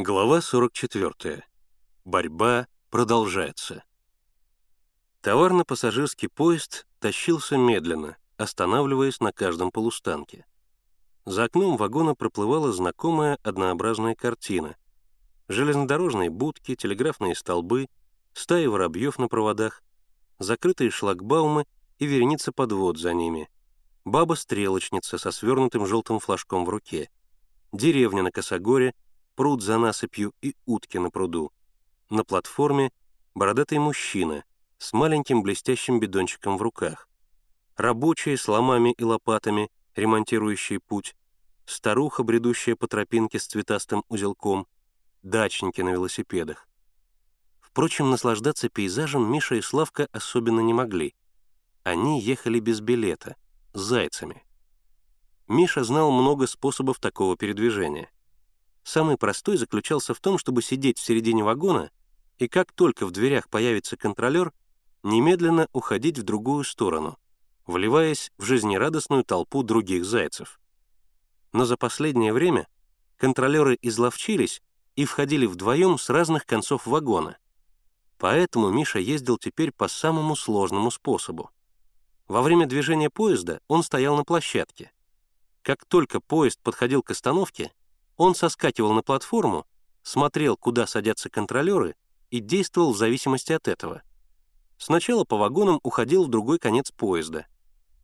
Глава 44. Борьба продолжается. Товарно-пассажирский поезд тащился медленно, останавливаясь на каждом полустанке. За окном вагона проплывала знакомая однообразная картина. Железнодорожные будки, телеграфные столбы, стаи воробьев на проводах, закрытые шлагбаумы и вереница подвод за ними, баба-стрелочница со свернутым желтым флажком в руке, деревня на Косогоре — пруд за насыпью и утки на пруду. На платформе бородатый мужчина с маленьким блестящим бидончиком в руках. Рабочие с ломами и лопатами, ремонтирующие путь. Старуха, бредущая по тропинке с цветастым узелком. Дачники на велосипедах. Впрочем, наслаждаться пейзажем Миша и Славка особенно не могли. Они ехали без билета, с зайцами. Миша знал много способов такого передвижения. Самый простой заключался в том, чтобы сидеть в середине вагона и как только в дверях появится контролер, немедленно уходить в другую сторону, вливаясь в жизнерадостную толпу других зайцев. Но за последнее время контролеры изловчились и входили вдвоем с разных концов вагона. Поэтому Миша ездил теперь по самому сложному способу. Во время движения поезда он стоял на площадке. Как только поезд подходил к остановке, он соскакивал на платформу, смотрел, куда садятся контролеры, и действовал в зависимости от этого. Сначала по вагонам уходил в другой конец поезда.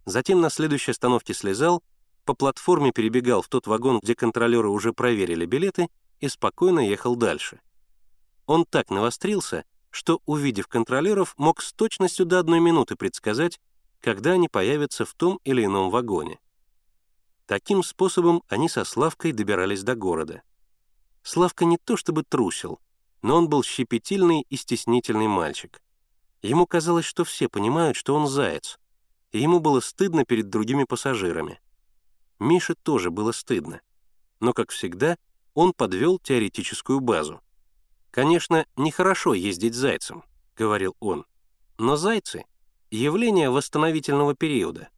Затем на следующей остановке слезал, по платформе перебегал в тот вагон, где контролеры уже проверили билеты, и спокойно ехал дальше. Он так навострился, что, увидев контролеров, мог с точностью до одной минуты предсказать, когда они появятся в том или ином вагоне. Таким способом они со Славкой добирались до города. Славка не то чтобы трусил, но он был щепетильный и стеснительный мальчик. Ему казалось, что все понимают, что он заяц, и ему было стыдно перед другими пассажирами. Мише тоже было стыдно. Но, как всегда, он подвел теоретическую базу. «Конечно, нехорошо ездить зайцем», — говорил он. «Но зайцы — явление восстановительного периода.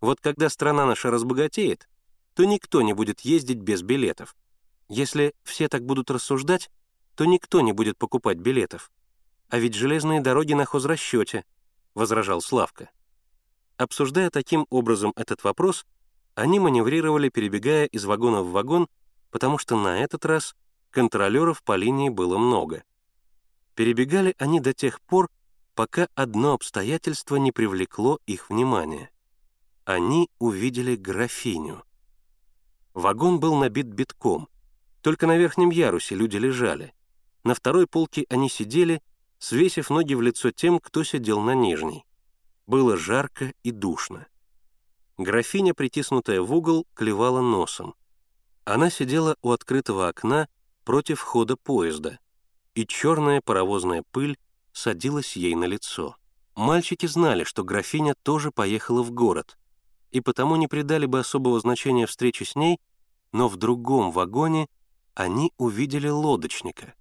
Вот когда страна наша разбогатеет, то никто не будет ездить без билетов. Если все так будут рассуждать, то никто не будет покупать билетов. А ведь железные дороги на хозрасчете, — возражал Славка. Обсуждая таким образом этот вопрос, они маневрировали, перебегая из вагона в вагон, потому что на этот раз контролеров по линии было много. Перебегали они до тех пор, пока одно обстоятельство не привлекло их внимание они увидели графиню. Вагон был набит битком. Только на верхнем ярусе люди лежали. На второй полке они сидели, свесив ноги в лицо тем, кто сидел на нижней. Было жарко и душно. Графиня, притиснутая в угол, клевала носом. Она сидела у открытого окна против хода поезда, и черная паровозная пыль садилась ей на лицо. Мальчики знали, что графиня тоже поехала в город, и потому не придали бы особого значения встрече с ней, но в другом вагоне они увидели лодочника.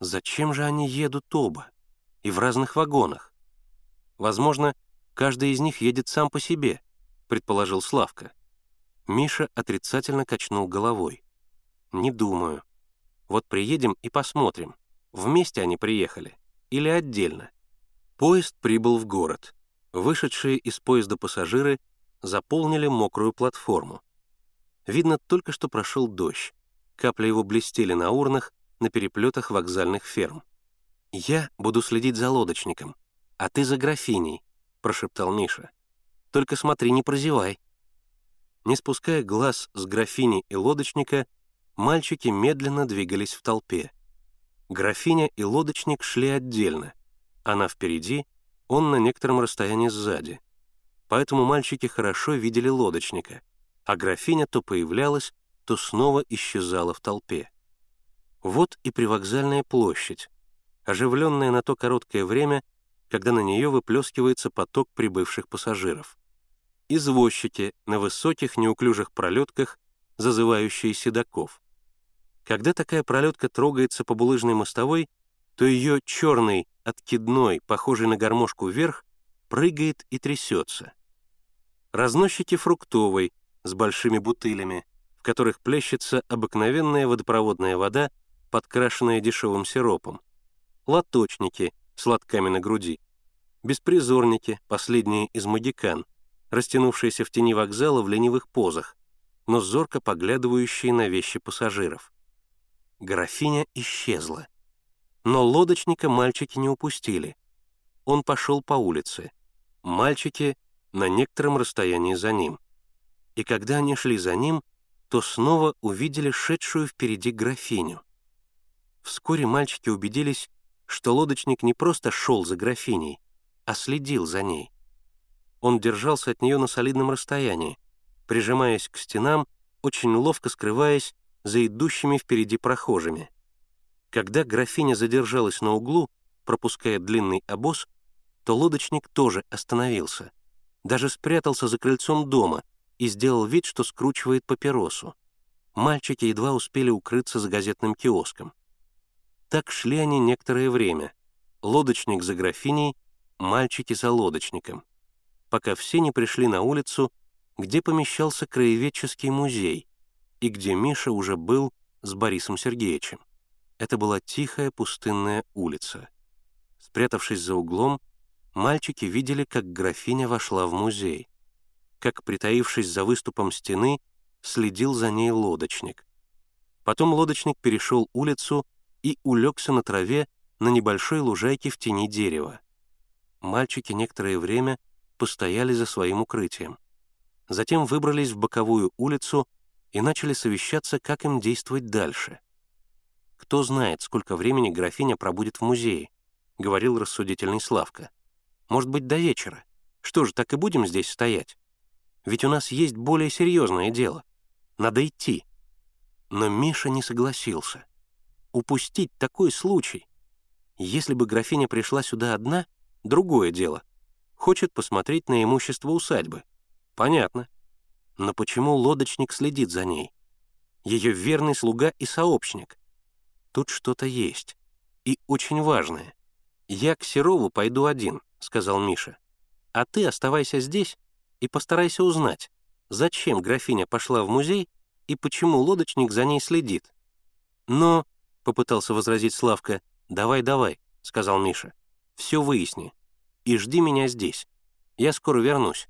Зачем же они едут оба? И в разных вагонах? Возможно, каждый из них едет сам по себе, предположил Славка. Миша отрицательно качнул головой. «Не думаю. Вот приедем и посмотрим, вместе они приехали или отдельно». Поезд прибыл в город. Вышедшие из поезда пассажиры заполнили мокрую платформу. Видно, только что прошел дождь. Капли его блестели на урнах, на переплетах вокзальных ферм. «Я буду следить за лодочником, а ты за графиней», — прошептал Миша. «Только смотри, не прозевай». Не спуская глаз с графини и лодочника, мальчики медленно двигались в толпе. Графиня и лодочник шли отдельно. Она впереди, он на некотором расстоянии сзади поэтому мальчики хорошо видели лодочника, а графиня то появлялась, то снова исчезала в толпе. Вот и привокзальная площадь, оживленная на то короткое время, когда на нее выплескивается поток прибывших пассажиров. Извозчики на высоких неуклюжих пролетках, зазывающие седаков. Когда такая пролетка трогается по булыжной мостовой, то ее черный, откидной, похожий на гармошку вверх, прыгает и трясется разносчики фруктовой с большими бутылями, в которых плещется обыкновенная водопроводная вода подкрашенная дешевым сиропом, лоточники с лотками на груди, беспризорники, последние из магикан, растянувшиеся в тени вокзала в ленивых позах, но зорко поглядывающие на вещи пассажиров. Графиня исчезла. Но лодочника мальчики не упустили. Он пошел по улице. Мальчики на некотором расстоянии за ним. И когда они шли за ним, то снова увидели шедшую впереди графиню. Вскоре мальчики убедились, что лодочник не просто шел за графиней, а следил за ней. Он держался от нее на солидном расстоянии, прижимаясь к стенам, очень ловко скрываясь за идущими впереди прохожими. Когда графиня задержалась на углу, пропуская длинный обоз, то лодочник тоже остановился, даже спрятался за крыльцом дома и сделал вид, что скручивает папиросу. Мальчики едва успели укрыться за газетным киоском. Так шли они некоторое время. Лодочник за графиней, мальчики за лодочником, пока все не пришли на улицу, где помещался краеведческий музей и где Миша уже был с Борисом Сергеевичем. Это была тихая пустынная улица. Спрятавшись за углом, мальчики видели, как графиня вошла в музей, как, притаившись за выступом стены, следил за ней лодочник. Потом лодочник перешел улицу и улегся на траве на небольшой лужайке в тени дерева. Мальчики некоторое время постояли за своим укрытием затем выбрались в боковую улицу и начали совещаться, как им действовать дальше. «Кто знает, сколько времени графиня пробудет в музее», — говорил рассудительный Славка. «Может быть, до вечера. Что же, так и будем здесь стоять? Ведь у нас есть более серьезное дело. Надо идти». Но Миша не согласился. Упустить такой случай. Если бы графиня пришла сюда одна, другое дело. Хочет посмотреть на имущество усадьбы. Понятно. Но почему лодочник следит за ней? Ее верный слуга и сообщник. Тут что-то есть. И очень важное. «Я к Серову пойду один», — сказал Миша. «А ты оставайся здесь и постарайся узнать, зачем графиня пошла в музей и почему лодочник за ней следит». «Но», — попытался возразить Славка, «давай, давай», — сказал Миша. «Все выясни. И жди меня здесь. Я скоро вернусь».